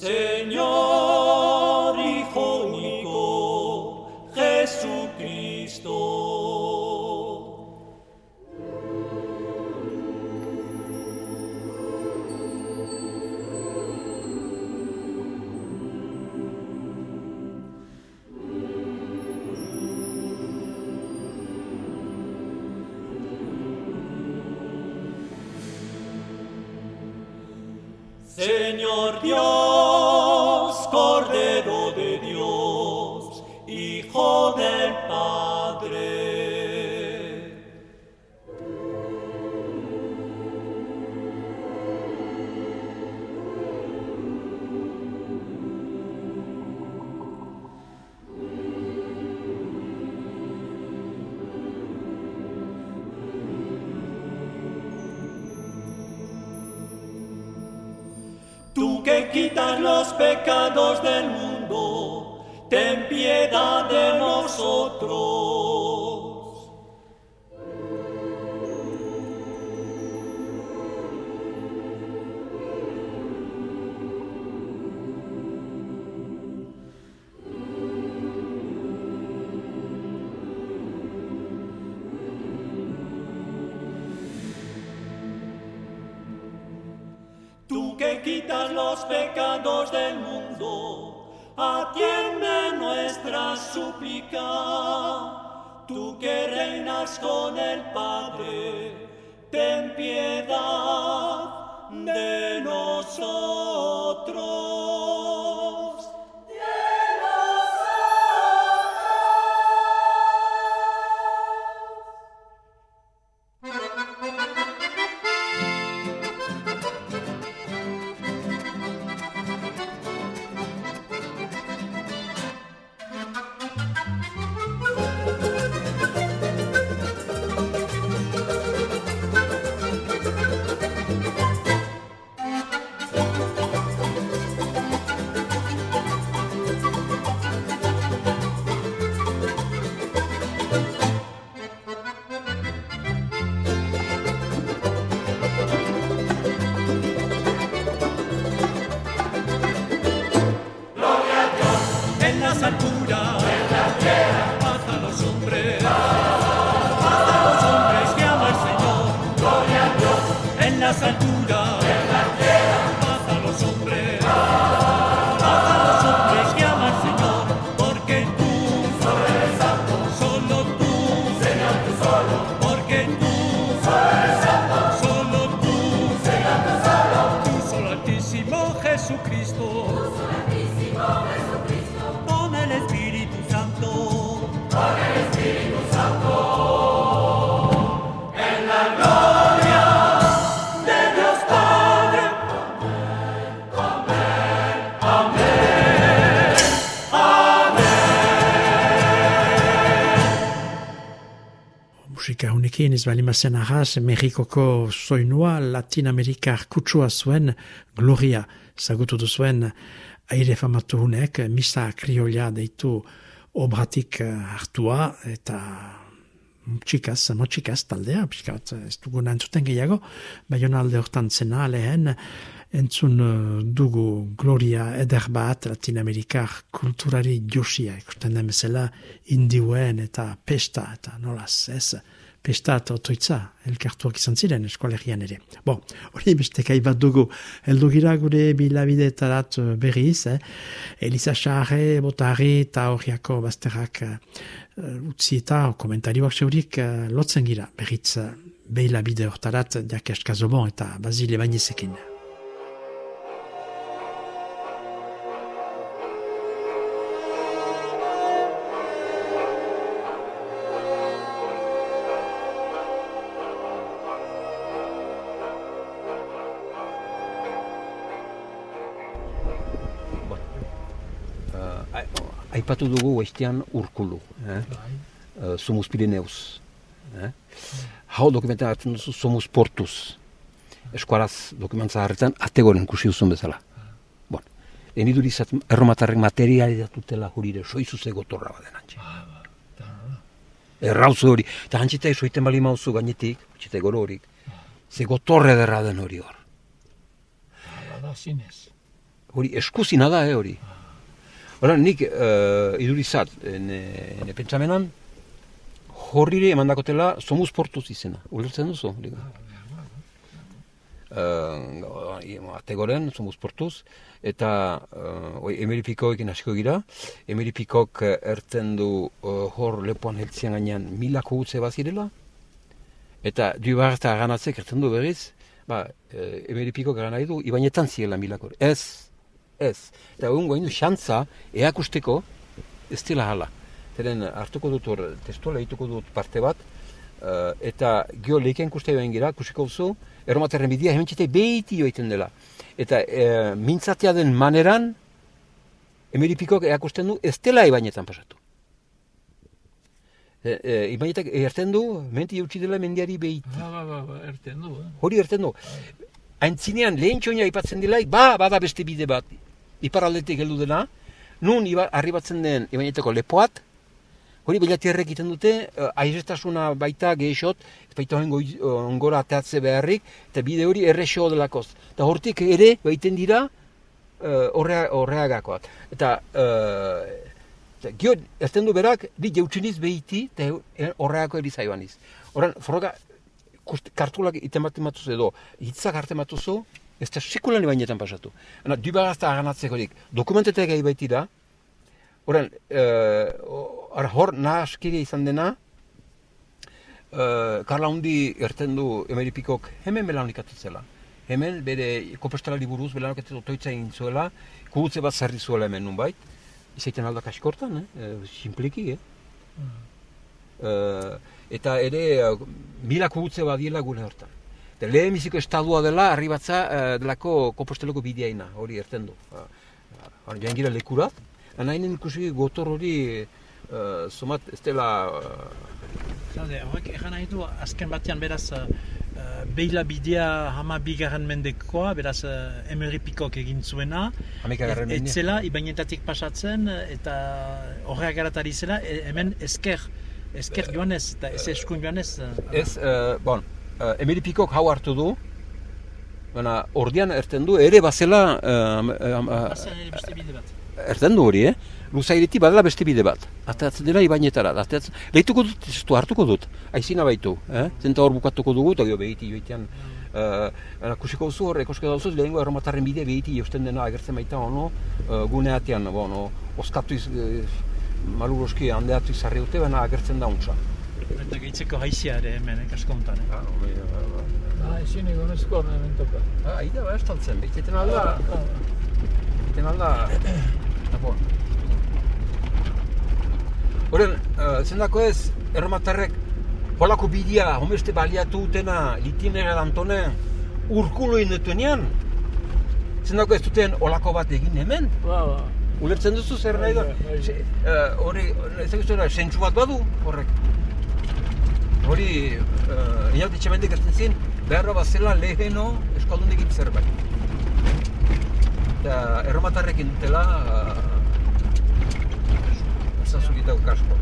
Señor de nosotros. Honekin ez bali mazen arras, Mexikoko soinua Latinamerikar kutsua zuen Gloria zagutu duzuen aire famatu hunek, misa kriolia deitu obratik eh, hartua eta mutxikaz, mutxikaz taldea, piskat ez dugu entzuten gehiago, baiona alde hortan zena lehen, entzun eh, dugu gloria eder bat Latinamerikar kulturari josia, ikusten den bezala indiuen eta pesta eta nolaz ez, pesta eta otoitza elkartuak izan ziren eskualerian ere. Bo, hori beste kai bat dugu, heldu gira gure bilabidetarat eh, berriz, eh? Elisa Xarre, Botari eta horiako bazterrak eh, utzi eta komentarioak zeurik eh, lotzen gira, berriz eh, beilabide hortarat Diakes Kazobon eta Basile Bainezekin. Aipatu dugu bestian urkulu, eh? Uh, Sumus Pirineus. Eh? Hau dokumentatzen duzu Sumus Portus. Eskuaraz dokumentza harretan ategoren kusi duzun bezala. Bon. Eni durizat erromatarrek materialitatutela jurire soizu ze gotorra baden antxe. Errauzu hori. Eta antxita soiten bali mauzu gainetik, utxite goro horik. Ze gotorre derra den hori hor. Bada zinez. hori eskuzina da, eh, hori. Hora, nik uh, idurizat, ene, ene pentsamenan, horrire emandakotela somuz portuz izena. Ulertzen duzu? Liga? Uh, ategoren, somuz portuz, eta uh, oi, emeripikoekin hasiko gira. Emeripikok erten du uh, hor lepoan heltzian gainean milako gutze bazirela, eta du barreta ganatzek erten du berriz, ba, uh, emeripikok gana du, ibainetan ziela milako. Ez, ez. Eta egun goindu xantza, eakusteko, ez dela hala. Zeren hartuko dut hor, testola egituko dut parte bat, uh, eta gio leiken kuste behin gira, kusiko zu, erromaterren bidia hemen txete behiti joiten dela. Eta uh, mintzatea den maneran, emeripikok eakusten du, ez dela ibainetan pasatu. E, e, ibainetak erten du, menti jautsi dela mendiari behiti. Ba, ba, ba, ba, erten du, eh? Hori erten du. Aintzinean, lehen txoina ipatzen dela, ba, bada beste bide bat, iparaldetik heldu dena, nun iba, arribatzen den ibainetako lepoat, hori bilatierrek egiten dute, uh, aizestasuna baita gehixot, ez baita ongora ateatze beharrik, eta bide hori errexo delakoz. Eta hortik ere, baiten dira, uh, horreagakoak. Eta, uh, eta gio, ezten du berak, bi jautsiniz behiti, eta horreako eri zaibaniz. Horren, forroga, kartulak iten bat edo, hitzak arte matuzu, ez da sekulan ibainetan pasatu. Hena, du bagazta aganatzeko dik, dokumentetak gai baitira, horren, uh, hor nahaskiri izan dena, uh, Karla Hundi erten du emeripikok hemen belaunikatu zela. Hemen bere kopestalari buruz belaunikatu otoitza egin zuela, kubutze bat zerri zuela hemen nun bait. Izaiten aldak askortan, eh? simpliki, eh? Uh, eta ere, mila kubutze badiela gure hortan. Eta lehen biziko estadua dela, arribatza uh, delako komposteloko bideaina, hori erten du. Uh, uh, joan gira lekurat, nainen ikusi gotor hori uh, somat ez dela... Zalde, horrek egan nahi du, azken batean beraz, uh, beila bidea hama bigarren mendekoa, beraz, uh, emeripikok egin zuena. Hamikagarren Et mendea. zela, ibainetatik pasatzen, eta horreak garatari zela, e, hemen esker, esker joan ez, eta ez eskun joan ez. uh, Ez, uh, bon, uh, emeripikok hau hartu du, Baina, ordian erten du, ere bazela, uh, uh, Bazen ere beste bide erten du hori, eh? Luzaireti badela beste bide bat. Atatzen dela ibainetara. Atatzen... Lehituko dut, ez du hartuko dut. Aizina baitu. Eh? Zenta hor bukatuko dugu, eta gero behiti joitean. Uh, kusiko duzu hor, ekoske dauzuz, lehenko erromatarren bide behiti josten dena agertzen baita ono, uh, guneatean, bueno, oskatu iz, uh, maluroski handeatu izarri dute, baina agertzen da untsa. Eta gehitzeko haizia ere hemen, eh, kasko honetan, eh? Ah, ezin egon ezko hemen toka. Ah, ida, ba, estaltzen, behiteten alda, behiteten alda, eta bon. Horren, uh, zendako ez, erromatarrek, holako bidea, homeste baliatu utena, itinera dantone, urkulo inetuenean, zendako ez duten holako bat egin hemen, Ba, ba. ulertzen duzu zer nahi da, Bai, bai, bai. Eh, hori, ez dakizu da, sentsu bat badu, horrek. Hori, uh, inaut itxamendik gertzen zin, beharra bazela leheno eskaldun egin zerbait. Eta erromatarrekin dutela, uh, zazulitako kasko.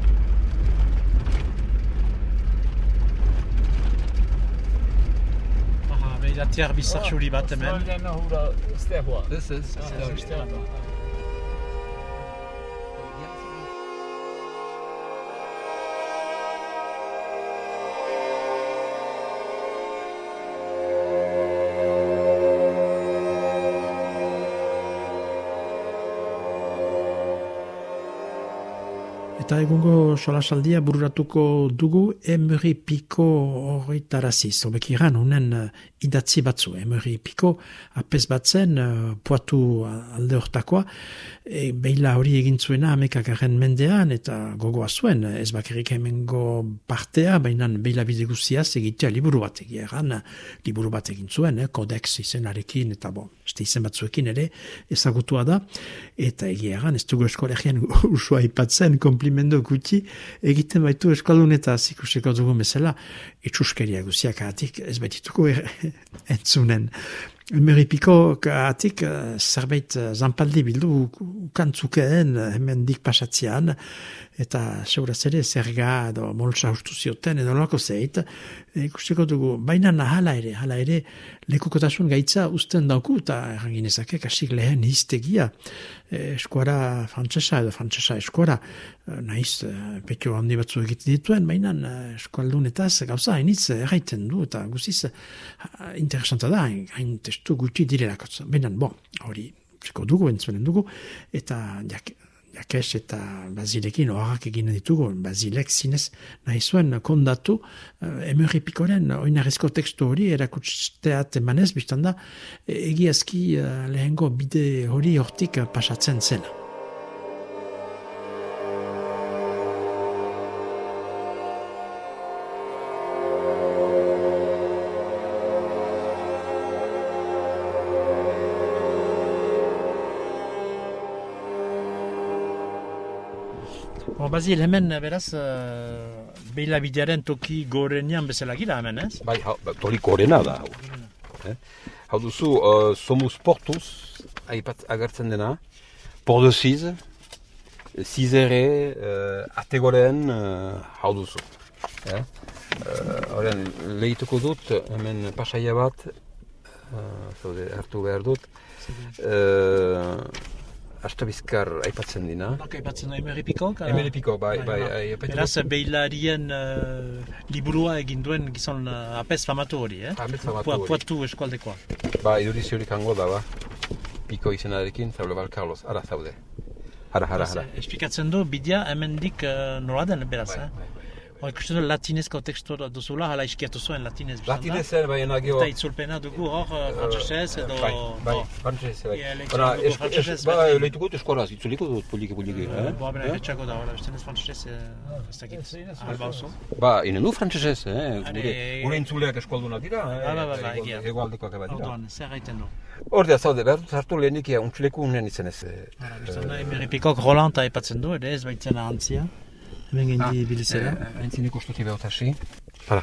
Aha, behiratiar bizartxuri bat hemen. Ez. Ez ez, Eta egungo solasaldia bururatuko dugu Emery Piko horretaraziz. Hobek iran, unen uh, idatzi batzu. Emery Piko apez batzen uh, poatu alde hortakoa. E, beila hori egin zuena amekakaren mendean eta gogoa zuen. Ez bakarrik hemengo partea, baina beila bide guztiaz egitea liburu bat egia eran. Liburu bat egin zuen, eh, kodex izenarekin eta bon, beste izen batzuekin ere ezagutua da. Eta egia eran, ez dugu eskolegian (laughs) usua ipatzen, komplimendu gutxi, egiten baitu eskaldun eta zikuseko dugu mesela, itxuskeria guziak ahatik ez baitituko er, (laughs) entzunen. Emeripiko atik eh, zerbait eh, zanpaldi bildu ukantzukeen eh, hemen dik pasatzean, eta seuraz ere zerga edo molsa ustu zioten edo lako zeit, e, ikusteko dugu, baina hala ere, hala ere, lekukotasun gaitza usten dauku, eta erranginezake kasik lehen hiztegia, e, eskuara frantsesa edo frantsesa eskuara, e, naiz, e, petio handi batzu egiten dituen, baina eskualdunetaz gauza hainitz erraiten du, eta guziz interesanta da, hain, testu gutxi direlakotza. Baina, bon, hori, zeko dugu, entzunen dugu, eta jak, jakes eta bazilekin horrak egin ditugu, bazilek zinez nahi zuen kondatu uh, emerripikoren oinarrizko tekstu hori erakusteat emanez, biztan da, egiazki uh, lehengo bide hori hortik pasatzen zena. Bon, Bazil, hemen beraz, uh, beila bidearen toki gorenean bezala gira hemen, ez? Bai, hau, ba, tolik gorena da. Hau, eh? hau duzu, uh, somuz portuz, aipat agertzen dena, por de ziz, zizere, uh, ategoren, uh, hau duzu. Eh? Uh, lehituko dut, hemen pasaia bat, uh, zaude, hartu behar dut, uh, Astabizkar aipatzen dina. Nok aipatzen da emeripiko? Emeripiko, bai, bai. bai, bai Beraz, behilarien uh, liburua egin duen gizon uh, apez famatu hori, eh? Apez famatu hori. Puatu eskualdekoa. Ba, iduriz horik hango da, ba. Piko izenarekin, zaude bal Carlos, ara zaude. Ara, ara, ara. Esplikatzen du, bidea hemendik uh, nola den, beraz, Bai, eh? bai, bai. Hor, ikusten du latinezko tekstura duzula, hala iskiatu zuen latinez. biztan da? Latinezen, bai, enagio... Eta itzulpena dugu hor, uh, frantzesez edo... Bai, bai, bo, frantzesez, bai. Ia, lehitzen Bara, dugu es- es- frantsesez, ba, beti. lehituko dut eskoraz, itzuliko dut, poliki, poliki, eh? Boa, bera, etxako da, hori, ez frantzesez, eh, ez dakit, alba oso. Ba, inen du frantzesez, eh? Gure, intzuleak eskoldunak dira, eh? Ba, ba, ba, ba, Eta egia. Hegoaldekoak eba dira. Orduan, zer gaiten du. Hor da, zaude, behar dut hartu lehenik ea, untzuleku unen izenez. eh, Hala, biztan da, emeripikok Rolanta aipatzen du, ere ez baitzen ahantzia. Hemen gendi bilizera. Eh, Entzineko stoti behar hasi. Hala.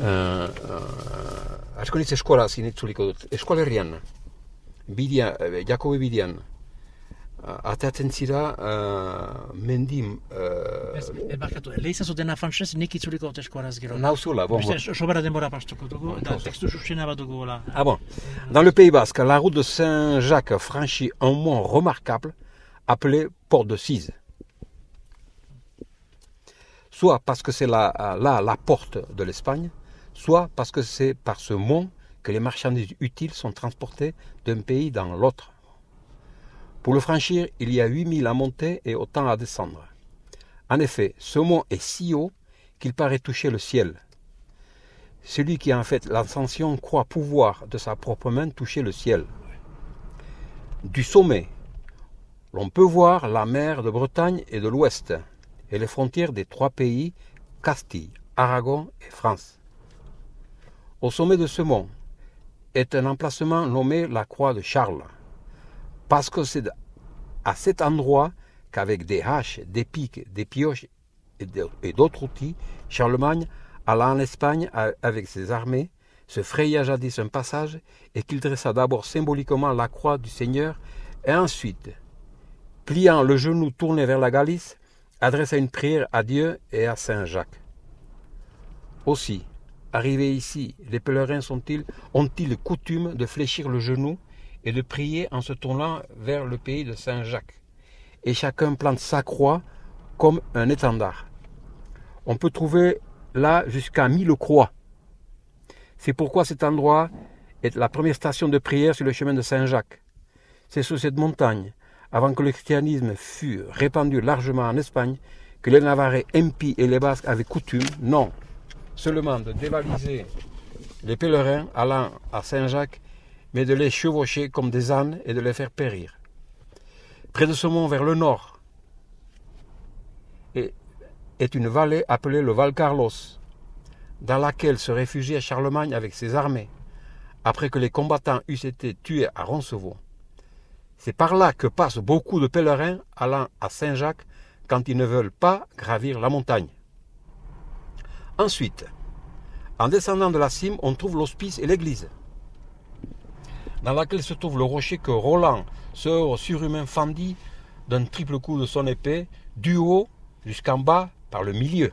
Uh, uh, asko nitz eskola zinitzuliko dut. Eskola herrian, bidia, eh, Jakobe bidian, uh, ateatzen zira uh, mendim... Ez, Uh, ez barkatu, lehiza zutena frantzesez nik itzuliko dut eskuaraz gero. Nauzula, bon, bon. Beste, sobera denbora pastuko dugu, eta Bon, tekstu susena bat dugu, hola. Ah bon. Dans le Pays Basque, la route de Saint-Jacques franchit un mont remarquable appelé Port de Cise. Soit parce que c'est là, là la porte de l'Espagne, soit parce que c'est par ce mont que les marchandises utiles sont transportées d'un pays dans l'autre. Pour le franchir, il y a 8000 à monter et autant à descendre. En effet, ce mont est si haut qu'il paraît toucher le ciel. Celui qui en fait l'ascension croit pouvoir de sa propre main toucher le ciel. Du sommet, l'on peut voir la mer de Bretagne et de l'Ouest et les frontières des trois pays Castille, Aragon et France. Au sommet de ce mont est un emplacement nommé la Croix de Charles, parce que c'est à cet endroit qu'avec des haches, des piques, des pioches et d'autres outils, Charlemagne alla en Espagne avec ses armées, se fraya jadis un passage et qu'il dressa d'abord symboliquement la croix du Seigneur et ensuite, pliant le genou tourné vers la Galice, adressa une prière à Dieu et à Saint Jacques. Aussi, arrivés ici, les pèlerins sont-ils, ont-ils coutume de fléchir le genou et de prier en se tournant vers le pays de Saint Jacques? Et chacun plante sa croix comme un étendard. On peut trouver là jusqu'à mille croix. C'est pourquoi cet endroit est la première station de prière sur le chemin de Saint-Jacques. C'est sur cette montagne, avant que le christianisme fût répandu largement en Espagne, que les Navarrais impis et les Basques avaient coutume, non, seulement de dévaliser les pèlerins allant à Saint-Jacques, mais de les chevaucher comme des ânes et de les faire périr. Près de ce mont vers le nord est une vallée appelée le Val Carlos, dans laquelle se réfugiait Charlemagne avec ses armées, après que les combattants eussent été tués à Roncevaux. C'est par là que passent beaucoup de pèlerins allant à Saint-Jacques quand ils ne veulent pas gravir la montagne. Ensuite, en descendant de la cime, on trouve l'hospice et l'église. dans laquelle se trouve le rocher que Roland, sœur surhumain fendit d'un triple coup de son épée, du haut jusqu'en bas par le milieu.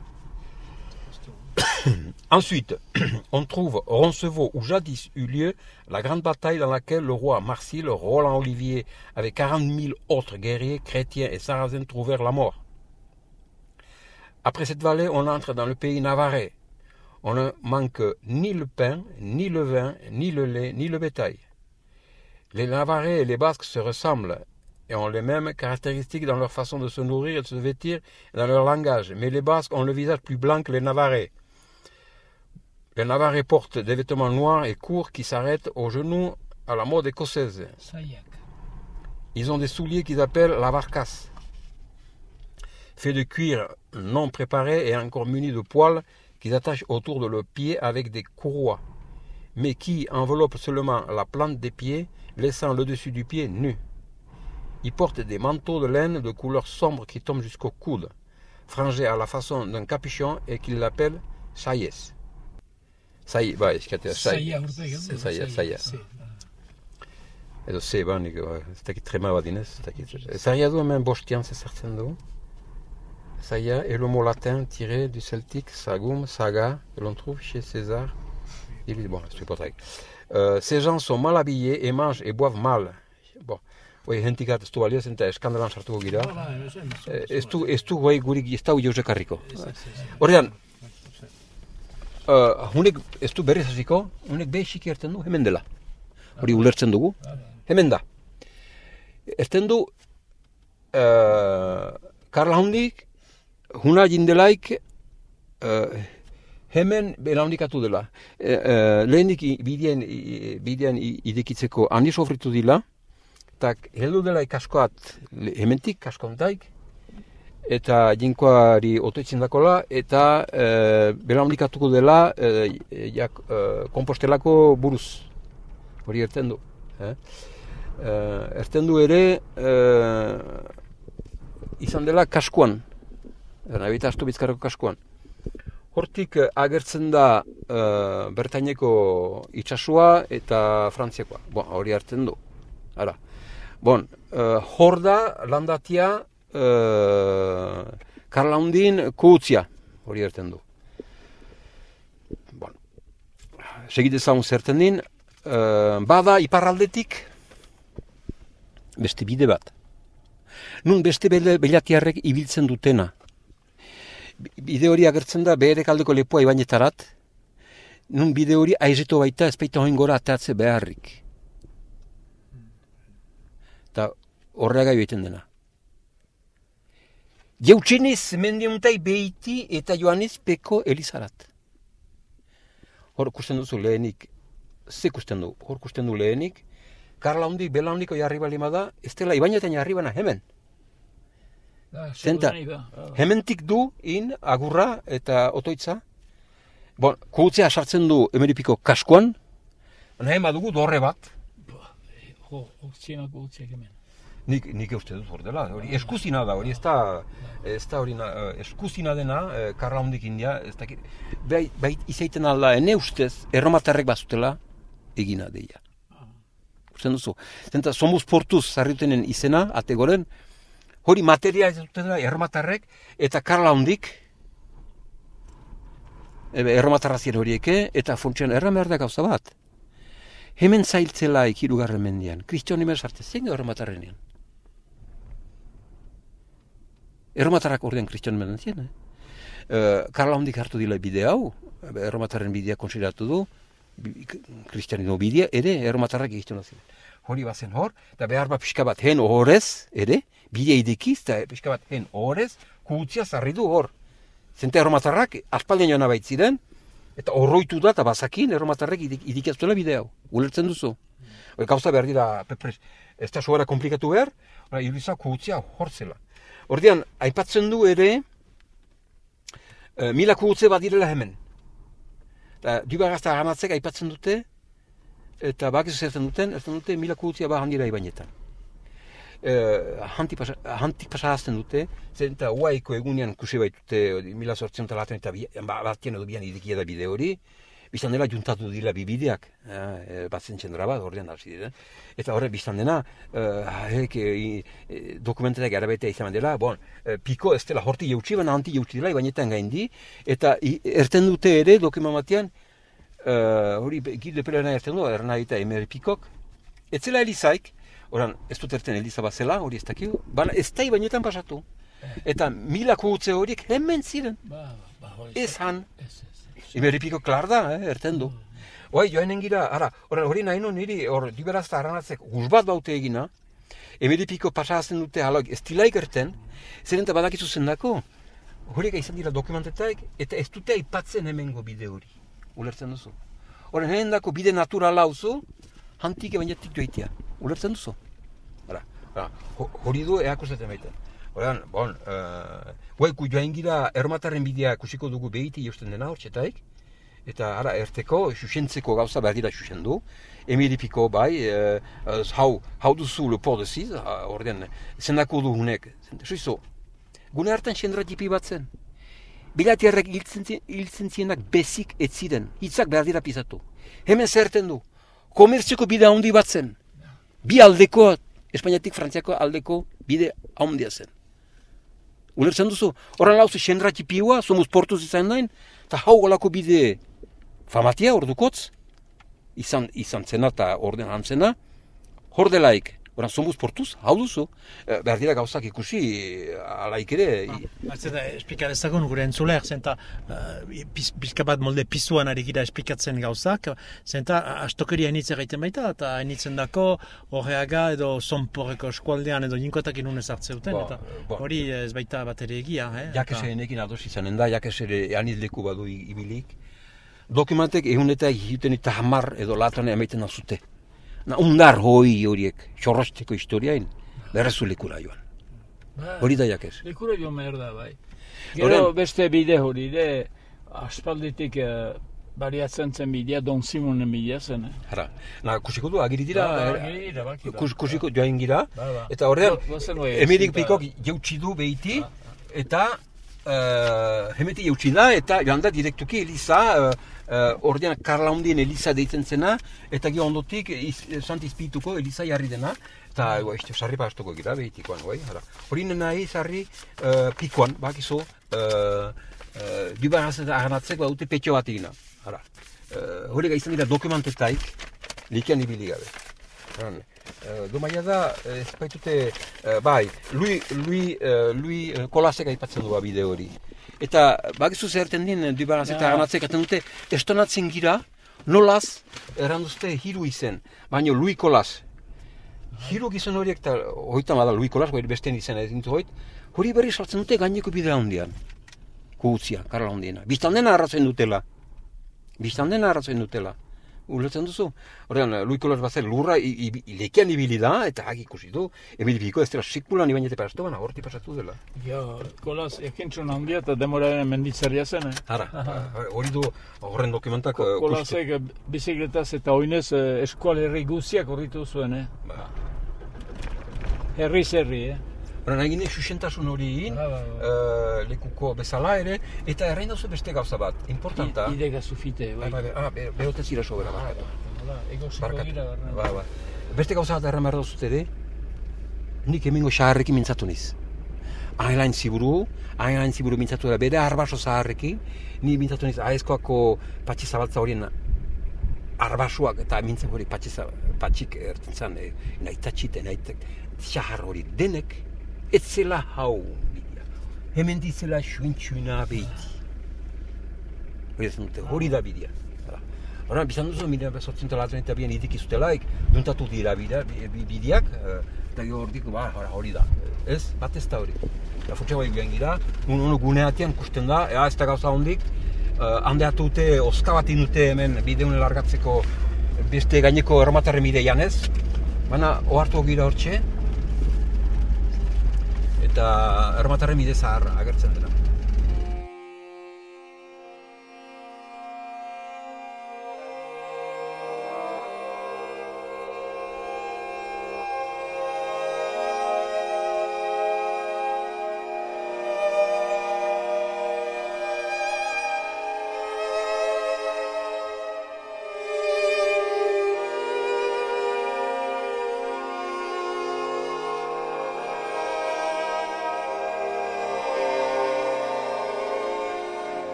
(coughs) Ensuite, (coughs) on trouve Roncevaux où jadis eut lieu la grande bataille dans laquelle le roi Marsile, Roland Olivier, avec 40 000 autres guerriers chrétiens et sarrasins trouvèrent la mort. Après cette vallée, on entre dans le pays navarrais. On ne manque ni le pain, ni le vin, ni le lait, ni le bétail. Les Navarrais et les Basques se ressemblent et ont les mêmes caractéristiques dans leur façon de se nourrir et de se vêtir et dans leur langage. Mais les Basques ont le visage plus blanc que les Navarrais. Les Navarrais portent des vêtements noirs et courts qui s'arrêtent aux genoux à la mode écossaise. Ils ont des souliers qu'ils appellent la varcasse, faits de cuir non préparé et encore munis de poils qu'ils attachent autour de leurs pieds avec des courroies, mais qui enveloppent seulement la plante des pieds, laissant le dessus du pied nu. Ils portent des manteaux de laine de couleur sombre qui tombent jusqu'au coude, frangés à la façon d'un capuchon et qu'ils l'appellent saïes. Saï, bai, eskatea, saï. Saïa, saïa. Edo ze, ba, nik, ez dakit trema bat dinez, ez dakit. Du hemen bostian zezertzen du. Est le mot latin tiré du celtique sagum, saga, que l'on trouve chez César. Bon, c'est pas très. Euh, ces gens sont mal habillés et mangent et boivent mal. Bon, Oi, hentikat ez du baliaz, eta eskandalan sartuko gira. Ez du, ez du guai gurik ez da ui karriko. Horrean, uh, hunek ez du berriz hasiko, hunek behi xiki erten du, hemen dela. Hori ulertzen dugu, hemen da. Erten du, uh, Karla hundik, huna jindelaik, uh, hemen belaundikatu dela. E, uh, lehenik bidean, bidean idekitzeko handi sofritu dila, eta heldu dela ikaskoat hementik kaskontaik, eta jinkoari otoitzen dakola, eta e, belaundikatuko dela e, jak, e, kompostelako buruz. Hori erten du. Eh? E, erten du ere, e, izan dela kaskoan, Nabita astu bizkarreko kaskoan. Hortik eh, agertzen da uh, Bertaineko itsasoa eta Frantziakoa. Bon, hori hartzen du. Hala. Bon, uh, hor da landatia uh, Karlaundin kuutzia. Hori hartzen du. Bon. Segidezagun zerten din, uh, bada iparraldetik beste bide bat. Nun beste bele- belatiarrek ibiltzen dutena. Bi- Bide hori agertzen da beherek aldeko lepoa ibainetarat, nun bide hori aizeto baita ez baita hoin gora ateatze beharrik. Eta horrega joiten dena. Jeutxenez mendiuntai behiti eta joaniz peko elizarat. Hor kusten duzu lehenik, ze kusten du, hor kusten du lehenik, Karla hundi, bela hundiko jarri balima da, ez dela ibainetan jarri bana hemen. Zenta, hementik du in agurra eta otoitza. Bon, kuutzea sartzen du emeripiko kaskoan, nahi badugu dorre bat, Jo, oktzienako utziak hemen. Nik, nik uste dut hor dela, hori eskuzina da, hori ez da, ez da hori na, eh, eskuzina dena, eh, karla hondik india, ez dakit, bai, bai izaiten alda, ene ustez, erromatarrek bazutela, egina deia. Usten duzu, zenta, somos portuz zarritenen izena, ategoren, hori materia ez dutela erromatarrek, eta karla hondik, ebe, erromatarra ziren horieke, eta funtsian da gauza bat. Hemen zailtzela ikirugarren mendian, kristion nimer sarte, zein erromatarrenean? Erromatarrak ordean kristion mendian zien, eh? Uh, Karla hondik hartu dila bide hau, ebe, erromatarren bidea konsideratu du, kristianismo bidea, ere erromatarrak egiten ziren. Hori bazen hor, eta behar bat pixka bat hen horrez, ere, bidea idekiz, eta pixka bat hen horrez, kuutzia zarri du hor. Zente erromatarrak aspaldian joan abaitziren, eta horroitu da, eta bazakin erromatarrek idik, idikaztuela bide hau. Ulertzen duzu. Hori gauza behar dira, pepres, ez da sobera komplikatu behar, ora, irudiza kuutzia hor zela. Ordian, aipatzen du ere, e, mila kuutze bat direla hemen. Eta, dubagazta ganatzek aipatzen dute, eta bakizu zertzen duten, erten dute mila kuutzia bat handira ibainetan. E, hantik pasa, hantik pasarazten dute, zen eta uaiko egunean kusi baitute mila sortzen eta laten eta bi- ba, batien edo bian idikia da bide hori, biztan dela juntatu dira bibideak, e, batzen txendra bat, ordean hasi dira. Eta horre biztan dena, e, hek, e, e, dokumentetak erabetea izan dela, bon, e, piko ez dela horti jautsi, baina anti jautsi dela, ibainetan gaindi, eta i, erten dute ere dokument batean, e, hori gilde pelena erten du, erna eta emeri pikok, ez zela elizaik, oran, ez dut erten eliza bat zela, hori ez dakiu, baina ez da ibainetan pasatu. Eta milako utze horiek hemen ziren, Ba, ba, hori. ez han. Ez, ez. Iberipiko klar da, eh, erten du. Oai, joanen gira, ara, hori, nahi nu niri, hor, liberazta aranatzek, guzbat baute egina, emeripiko pasazten dute halak, ez dilaik erten, zer eta badakizu zendako, horiek izan dira dokumentetaik, eta ez dute aipatzen hemengo bide hori. Ulertzen duzu. Horren, hemen dako bide naturala hauzu, hantik ebainetik joitea. Ulertzen duzu. Hora, hora, ho- hori du eakustatzen baita. Horan, bon, uh, guai, gu joain gira ermatarren bidea kusiko dugu behiti josten dena hortxetaik, eta ara, erteko, xuxentzeko gauza behar dira xuxendu, emiripiko bai, uh, hau, hau duzu lepo deziz, uh, ordean, zendako du hunek, gune hartan xendra tipi bat zen. Bilatiarrek hiltzen, zi- hiltzen zienak bezik ez ziren, hitzak behar dira pizatu. Hemen zerten du, komertziko bide handi bat zen, bi aldeko, Espainiatik Frantziako aldeko bide handia zen. Ulertzen duzu, horren lauzu xendra tipiua, somuz portuz izan nahin, eta hau golako bide famatia ordukotz, izan, izan zena eta orden antzena, hor delaik, Oran, somuz portuz, hau duzu, eh, behar dira gauzak ikusi, eh, alaik ere, i- Batzen da, esplikar ezagun gure entzuleak, zenta uh, pizka bat molde pizuan ari gira esplikatzen gauzak, zenta astokeria enitz egiten baita, eta enitzen dako horreaga edo zonporreko eskualdean edo jinkotak inunez hartze duten, Ba, eta ba. hori ez baita bat ere egia, eh? jakese enekin ados izanen da, jakese ere anizleku badu ibilik. Dokumentek ehun eta egiten eta hamar edo latan emaiten azute. Na, undar hoi horiek, xorrosteko historiain, berrezu lekura joan. Ba, Hori da jakes. Lekura jo behar da, bai. Gero Horren- beste bide hori, de, aspalditik eh, bariatzen zen bidea, Don Simonen bidea zen. Eh? Hara, na, kusiko du, agiri dira, Ba, ba, er- agiri baki da. kus, kusiko joain gira, Ba, ba. eta horrean, Ba- bai, emirik pikok jautsi du behiti, eta uh, hemeti jautsi da, eta joan da direktuki Eliza, uh, uh, ordean Karla Hundien Eliza deitzen zena, eta gero ondotik iz, Sant Izpituko Eliza jarri dena, eta mm. este, sarri pastuko gira behitikoan, bai, hara. Hori nahi sarri uh, pikoan, bakizu, uh, uh, dubarazet aganatzek baute petxo bat egina, hara. Uh, hori izan dira dokumentetaik, likian ibili gabe. Horan, uh, domaia da, eh, ez baitute, eh, bai, Lui, Lui, uh, Lui uh, Kolasek aipatzen du bide hori. Eta, bakizu zerten din, dubaraz eta Ja. aganatzek aten dute, estonatzen gira, nolaz, erranduzte hiru izen, baina Lui Kolas. Hiru gizon horiek, eta hoitan bada Lui Kolas, hori bestean izena ez dintu hoit, hori berri saltzen dute gaineko bidea handian. Kuutzia, karla handiena. Biztan dena arrazen dutela. Biztan dena arrazen dutela. Ulertzen duzu? Horrean, Lui Kolas bazen lurra i, i, i, lekean ibili da, eta hagi ikusi du. Emil Biko ez dela sikulan ibainete pastu, baina horti pasatu dela. Ja, kolaz, ekintxun handia eta demoraren menditzaria zen. Eh? Hara, (laughs) hori du horren dokumentak eh, kustu. Kolazek eh, bizikletaz eta oinez eh, eskual herri guziak horritu zuen, eh? Ba. Herriz herri, eh? Horren, egin susentasun hori egin, Ba, ba, ba. eh, lekuko bezala ere, eta errain dauzu beste gauza bat, importanta. I- Idega zufite, bai. Bai, bai, ah, be, behote zira sobera, ba, Barkatu. gira, barne. Ba, ba. Beste gauza bat erran behar dauzut ere, nik hemengo xaharrekin mintzatu niz. Hainlain ziburu, hainlain ziburu mintzatu da, bere arbaso zaharrekin, ni mintzatu niz aezkoako patxi zabaltza horien arbasuak eta mintzak hori patxi patxik erten zan, e, naitatxite, naitak, xahar hori denek, ez zela hau bidea. Hemen dizela xuintxuina behiti. Hori ez dute, hori da bidea. Horren, bizan duzu, mila bezotzen talatzen eta bian idik izutelaik, duntatu dira bidea, bi- bi- bideak, eh, eta gero hor ba, hori da. Ez, bat ez da hori. Eta futsa bai bian gira, un, un guneatian kusten da, ea ez da gauza hondik, uh, handeatu dute, oska bat dute hemen bideun largatzeko beste gaineko erromatarren bide janez, baina ohartu gira hortxe, eta erromatarren bide zahar agertzen dena.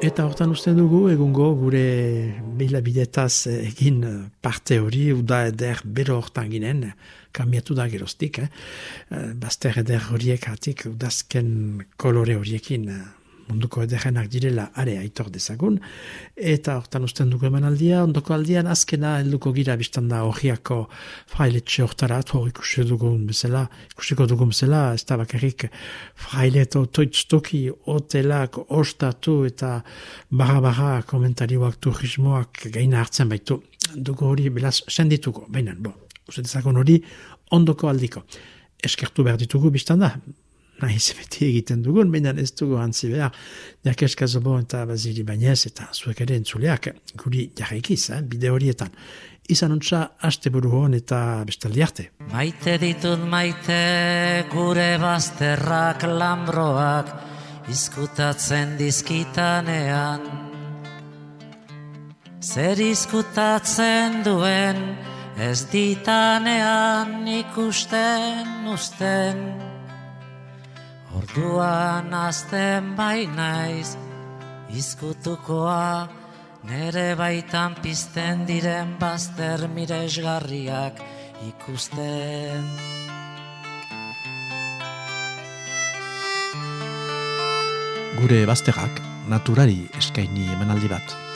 Eta hortan uste dugu, egungo gure bila bidetaz egin parte hori, uda eder bero hortan ginen, kambiatu da geroztik, eh? Eh, Bazter eder horiek hatik, udazken kolore horiekin eh, munduko ederrenak direla are aitor dezagun, eta hortan usten dugu emanaldia, ondoko aldian azkena helduko gira biztan da horiako frailetxe hortara, hor ikusi dugun bezala, ikusiko dugun bezala, ez da bakarrik fraileto toitztoki hotelak ostatu eta barra-barra komentarioak turismoak gaina hartzen baitu. Dugu hori belaz sendituko, baina, bo, uste dezagun hori ondoko aldiko. Eskertu behar ditugu biztan da, nahiz beti egiten dugun, baina ez dugu hantzi behar, Jakes Kazobo eta Bazili Bainez eta zuek ere entzuleak guri jarraikiz, eh, bide horietan. Izan ontsa, haste buru hon eta bestaldi arte. Maite ditut maite gure bazterrak lambroak izkutatzen dizkitanean. Zer izkutatzen duen ez ditanean ikusten usten. Orduan azten bai naiz izkutukoa nere baitan pizten diren bazter miresgarriak ikusten. Gure bazterrak naturari eskaini emanaldi bat.